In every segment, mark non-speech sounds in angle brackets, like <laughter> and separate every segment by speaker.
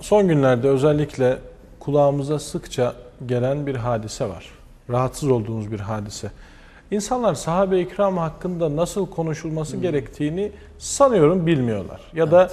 Speaker 1: son günlerde özellikle kulağımıza sıkça gelen bir hadise var. Rahatsız olduğumuz bir hadise. İnsanlar sahabe-i kiram hakkında nasıl konuşulması hmm. gerektiğini sanıyorum bilmiyorlar. Ya evet. da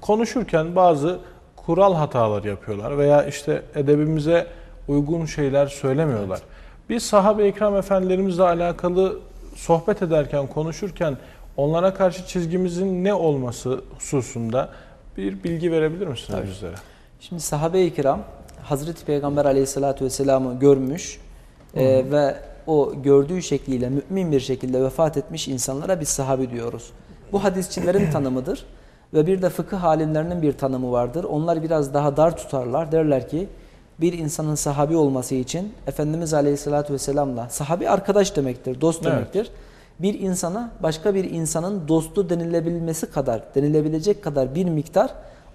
Speaker 1: konuşurken bazı kural hataları yapıyorlar veya işte edebimize uygun şeyler söylemiyorlar. Evet. Biz sahabe-i kiram efendilerimizle alakalı sohbet ederken, konuşurken onlara karşı çizgimizin ne olması hususunda bir bilgi verebilir misiniz Tabii. bizlere?
Speaker 2: Şimdi sahabe-i kiram Hazreti Peygamber aleyhissalatü vesselam'ı görmüş e, ve o gördüğü şekliyle mümin bir şekilde vefat etmiş insanlara biz sahabi diyoruz. Bu hadisçilerin <coughs> tanımıdır ve bir de fıkıh alimlerinin bir tanımı vardır. Onlar biraz daha dar tutarlar. Derler ki bir insanın sahabi olması için Efendimiz Aleyhisselatü Vesselam'la sahabi arkadaş demektir, dost demektir. Evet. Bir insana başka bir insanın dostu denilebilmesi kadar, denilebilecek kadar bir miktar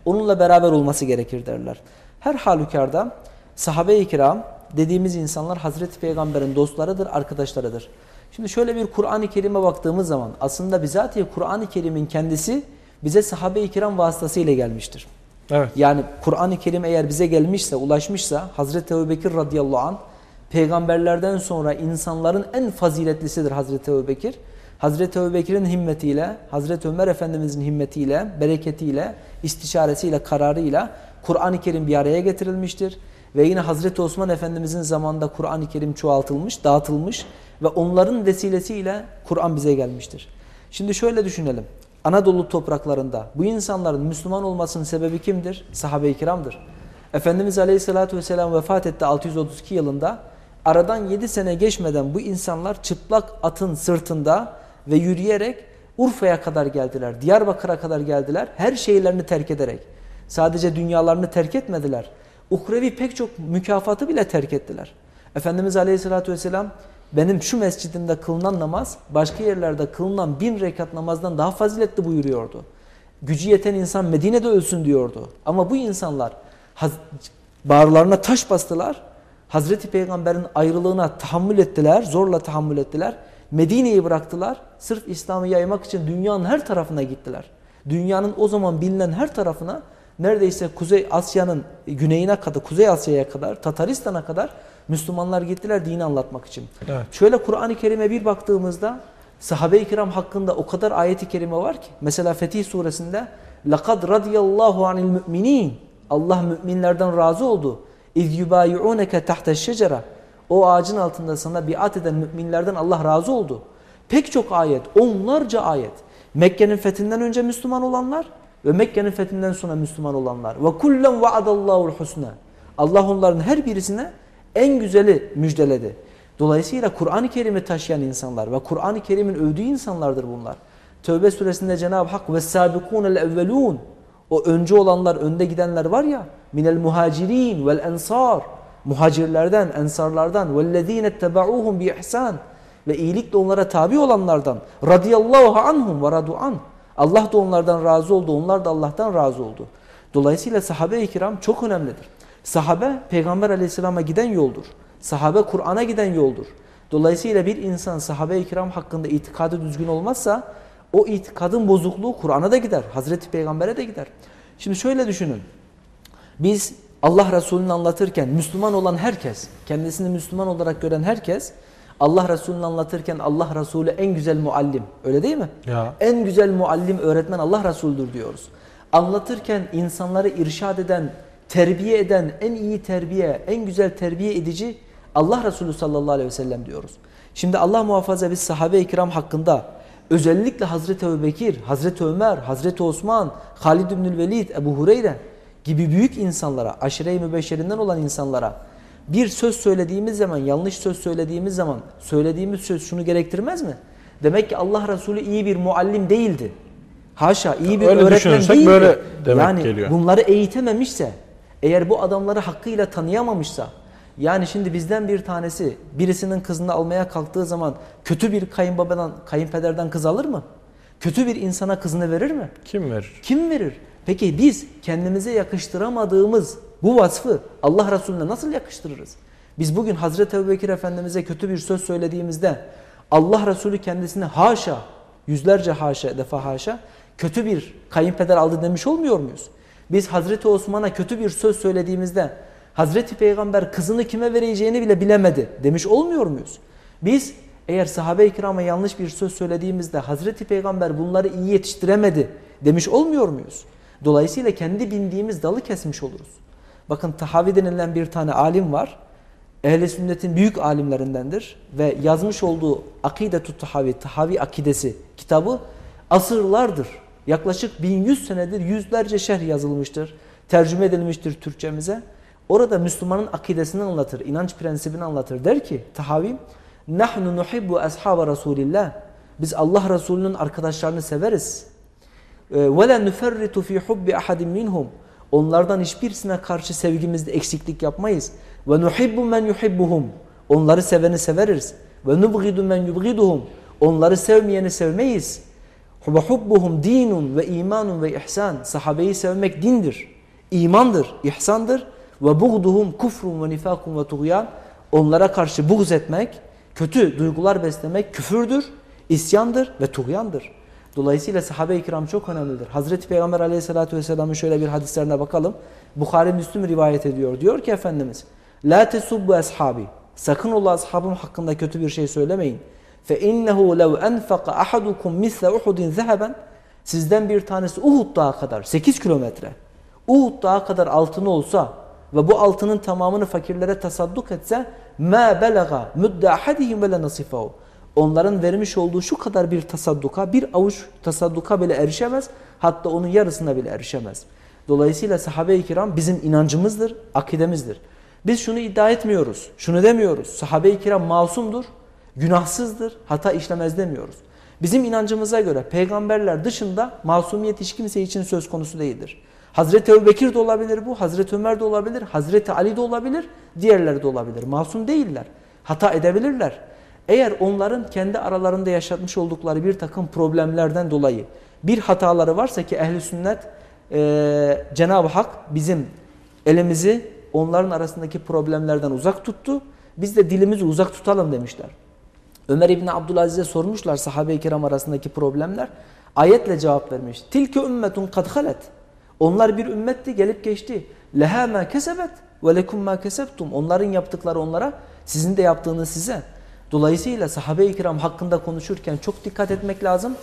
Speaker 2: onunla beraber olması gerekir derler. Her halükarda sahabe-i kiram dediğimiz insanlar Hazreti Peygamber'in dostlarıdır, arkadaşlarıdır. Şimdi şöyle bir Kur'an-ı Kerim'e baktığımız zaman aslında bizatihi Kur'an-ı Kerim'in kendisi bize sahabe-i kiram vasıtasıyla gelmiştir. Evet. Yani Kur'an-ı Kerim eğer bize gelmişse, ulaşmışsa Hazreti Ebu Bekir radıyallahu anh peygamberlerden sonra insanların en faziletlisidir Hazreti Ebu Bekir. Hazreti Ebu Bekir'in himmetiyle, Hazreti Ömer Efendimizin himmetiyle, bereketiyle, istişaresiyle, kararıyla Kur'an-ı Kerim bir araya getirilmiştir. Ve yine Hazreti Osman Efendimizin zamanında Kur'an-ı Kerim çoğaltılmış, dağıtılmış ve onların vesilesiyle Kur'an bize gelmiştir. Şimdi şöyle düşünelim. Anadolu topraklarında bu insanların Müslüman olmasının sebebi kimdir? Sahabe-i kiramdır. Efendimiz Aleyhisselatü Vesselam vefat etti 632 yılında. Aradan 7 sene geçmeden bu insanlar çıplak atın sırtında ve yürüyerek Urfa'ya kadar geldiler. Diyarbakır'a kadar geldiler. Her şeylerini terk ederek. Sadece dünyalarını terk etmediler. Uhrevi pek çok mükafatı bile terk ettiler. Efendimiz Aleyhisselatü Vesselam benim şu mescidimde kılınan namaz başka yerlerde kılınan bin rekat namazdan daha faziletli buyuruyordu. Gücü yeten insan Medine'de ölsün diyordu. Ama bu insanlar bağırlarına taş bastılar. Hazreti Peygamber'in ayrılığına tahammül ettiler, zorla tahammül ettiler. Medine'yi bıraktılar. Sırf İslam'ı yaymak için dünyanın her tarafına gittiler. Dünyanın o zaman bilinen her tarafına neredeyse Kuzey Asya'nın güneyine kadar, Kuzey Asya'ya kadar, Tataristan'a kadar Müslümanlar gittiler dini anlatmak için. Evet. Şöyle Kur'an-ı Kerim'e bir baktığımızda sahabe-i kiram hakkında o kadar ayeti kerime var ki. Mesela Fetih suresinde لَقَدْ رَضِيَ اللّٰهُ عَنِ الْمُؤْمِنِينَ Allah müminlerden razı oldu. اِذْ يُبَايُعُونَكَ تَحْتَ الشَّجَرَةِ O ağacın altında sana biat eden müminlerden Allah razı oldu. Pek çok ayet, onlarca ayet. Mekke'nin fethinden önce Müslüman olanlar ve Mekke'nin fethinden sonra Müslüman olanlar. Ve kullen vaadallahu'l husna. Allah onların her birisine en güzeli müjdeledi. Dolayısıyla Kur'an-ı Kerim'i taşıyan insanlar ve Kur'an-ı Kerim'in övdüğü insanlardır bunlar. Tövbe suresinde Cenab-ı Hak ve sabikunel evvelun o önce olanlar, önde gidenler var ya minel muhacirin vel ensar muhacirlerden, ensarlardan vellezine tebauhum bi ihsan ve iyilikle onlara tabi olanlardan radıyallahu anhum ve radu an. Allah da onlardan razı oldu, onlar da Allah'tan razı oldu. Dolayısıyla sahabe-i kiram çok önemlidir. Sahabe peygamber aleyhisselama giden yoldur. Sahabe Kur'an'a giden yoldur. Dolayısıyla bir insan sahabe-i kiram hakkında itikadı düzgün olmazsa o itikadın bozukluğu Kur'an'a da gider. Hazreti Peygamber'e de gider. Şimdi şöyle düşünün. Biz Allah Resulü'nü anlatırken Müslüman olan herkes, kendisini Müslüman olarak gören herkes Allah Resulü'nü anlatırken Allah Resulü en güzel muallim. Öyle değil mi? Ya. En güzel muallim, öğretmen Allah Resulü'dür diyoruz. Anlatırken insanları irşad eden, terbiye eden, en iyi terbiye, en güzel terbiye edici Allah Resulü sallallahu aleyhi ve sellem diyoruz. Şimdi Allah muhafaza biz sahabe-i kiram hakkında özellikle Hazreti Ebubekir, Hazreti Ömer, Hazreti Osman, Halid ibnül Velid, Ebu Hureyre gibi büyük insanlara, aşire-i mübeşşerinden olan insanlara bir söz söylediğimiz zaman, yanlış söz söylediğimiz zaman söylediğimiz söz şunu gerektirmez mi? Demek ki Allah Resulü iyi bir muallim değildi. Haşa iyi bir Öyle öğretmen değildi. Böyle demek yani geliyor. bunları eğitememişse, eğer bu adamları hakkıyla tanıyamamışsa, yani şimdi bizden bir tanesi birisinin kızını almaya kalktığı zaman kötü bir kayınbabadan, kayınpederden kız alır mı? Kötü bir insana kızını verir mi?
Speaker 1: Kim verir?
Speaker 2: Kim verir? Peki biz kendimize yakıştıramadığımız bu vasfı Allah Resulüne nasıl yakıştırırız? Biz bugün Hazreti Ebubekir Efendimiz'e kötü bir söz söylediğimizde Allah Resulü kendisine haşa, yüzlerce haşa, defa haşa kötü bir kayınpeder aldı demiş olmuyor muyuz? Biz Hazreti Osman'a kötü bir söz söylediğimizde Hazreti Peygamber kızını kime vereceğini bile bilemedi demiş olmuyor muyuz? Biz eğer sahabe-i kirama yanlış bir söz söylediğimizde Hazreti Peygamber bunları iyi yetiştiremedi demiş olmuyor muyuz? Dolayısıyla kendi bindiğimiz dalı kesmiş oluruz. Bakın Tahavi denilen bir tane alim var. Ehl-i sünnetin büyük alimlerindendir ve yazmış olduğu Akidetut Tahavi, Tahavi Akidesi kitabı asırlardır. Yaklaşık 1100 senedir yüzlerce şerh yazılmıştır. Tercüme edilmiştir Türkçemize. Orada Müslümanın akidesini anlatır, inanç prensibini anlatır. Der ki Tahavi, Nahnu nuhibbu ashaba Resulillah. Biz Allah Resulü'nün arkadaşlarını severiz. Ve la nuferritu fi hubbi ahadin minhum. Onlardan hiçbirisine karşı sevgimizde eksiklik yapmayız. Ve nuhibbu men yuhibbuhum. Onları seveni severiz. Ve nubgidu men yubgiduhum. Onları sevmeyeni sevmeyiz. Ve hubbuhum dinun ve imanun ve ihsan. Sahabeyi sevmek dindir, imandır, ihsandır. Ve buğduhum kufrun ve nifakun ve tuğyan. Onlara karşı buğz etmek, kötü duygular beslemek küfürdür, isyandır ve tuğyandır. Dolayısıyla sahabe-i kiram çok önemlidir. Hazreti Peygamber aleyhissalatü vesselamın şöyle bir hadislerine bakalım. Bukhari Müslüm rivayet ediyor. Diyor ki Efendimiz La tesubbu ashabi. Sakın ola ashabım hakkında kötü bir şey söylemeyin. Fe innehu lev enfaka ahadukum misle Uhudin zeheben. Sizden bir tanesi Uhud dağı kadar 8 kilometre. Uhud dağı kadar altını olsa ve bu altının tamamını fakirlere tasadduk etse ma belaga mudda ahadihim ve nasifahu. Onların vermiş olduğu şu kadar bir tasadduka, bir avuç tasadduka bile erişemez. Hatta onun yarısına bile erişemez. Dolayısıyla sahabe-i kiram bizim inancımızdır, akidemizdir. Biz şunu iddia etmiyoruz, şunu demiyoruz. Sahabe-i kiram masumdur, günahsızdır, hata işlemez demiyoruz. Bizim inancımıza göre peygamberler dışında masumiyet hiç kimse için söz konusu değildir. Hazreti Ebubekir de olabilir bu, Hazreti Ömer de olabilir, Hazreti Ali de olabilir, diğerleri de olabilir. Masum değiller, hata edebilirler. Eğer onların kendi aralarında yaşatmış oldukları bir takım problemlerden dolayı bir hataları varsa ki ehli sünnet e, Cenab-ı Hak bizim elimizi onların arasındaki problemlerden uzak tuttu. Biz de dilimizi uzak tutalım demişler. Ömer İbni Abdülaziz'e sormuşlar sahabe-i kiram arasındaki problemler. Ayetle cevap vermiş. Tilke ümmetun kad halet. Onlar bir ümmetti gelip geçti. Leha ma kesebet ve lekum ma kesebtum. Onların yaptıkları onlara, sizin de yaptığınız size. Dolayısıyla sahabe-i kiram hakkında konuşurken çok dikkat etmek lazım.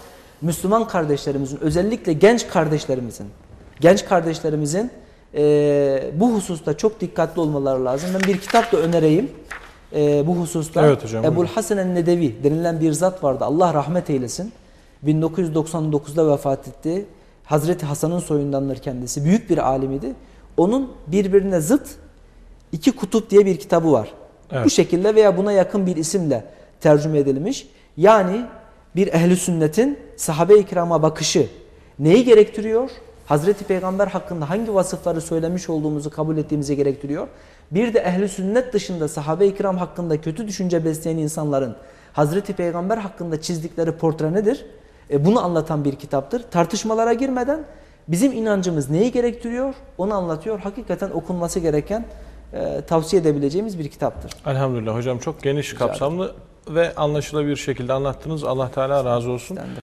Speaker 2: Müslüman kardeşlerimizin, özellikle genç kardeşlerimizin, genç kardeşlerimizin e, bu hususta çok dikkatli olmaları lazım. Ben bir kitap da önereyim e, bu hususta.
Speaker 1: Evet hocam,
Speaker 2: Ebul. Hasan el-Nedevi denilen bir zat vardı. Allah rahmet eylesin. 1999'da vefat etti. Hazreti Hasan'ın soyundandır kendisi. Büyük bir alimiydi. Onun birbirine zıt iki kutup diye bir kitabı var.
Speaker 1: Evet.
Speaker 2: Bu şekilde veya buna yakın bir isimle tercüme edilmiş. Yani bir ehli sünnetin sahabe-i kirama bakışı neyi gerektiriyor? Hazreti Peygamber hakkında hangi vasıfları söylemiş olduğumuzu kabul ettiğimizi gerektiriyor. Bir de ehli sünnet dışında sahabe-i kiram hakkında kötü düşünce besleyen insanların Hazreti Peygamber hakkında çizdikleri portre nedir? E, bunu anlatan bir kitaptır. Tartışmalara girmeden bizim inancımız neyi gerektiriyor onu anlatıyor. Hakikaten okunması gereken e, tavsiye edebileceğimiz bir kitaptır.
Speaker 1: Elhamdülillah hocam çok geniş
Speaker 2: Rica ederim.
Speaker 1: kapsamlı ve anlaşılabilir şekilde anlattınız. Allah Teala razı olsun.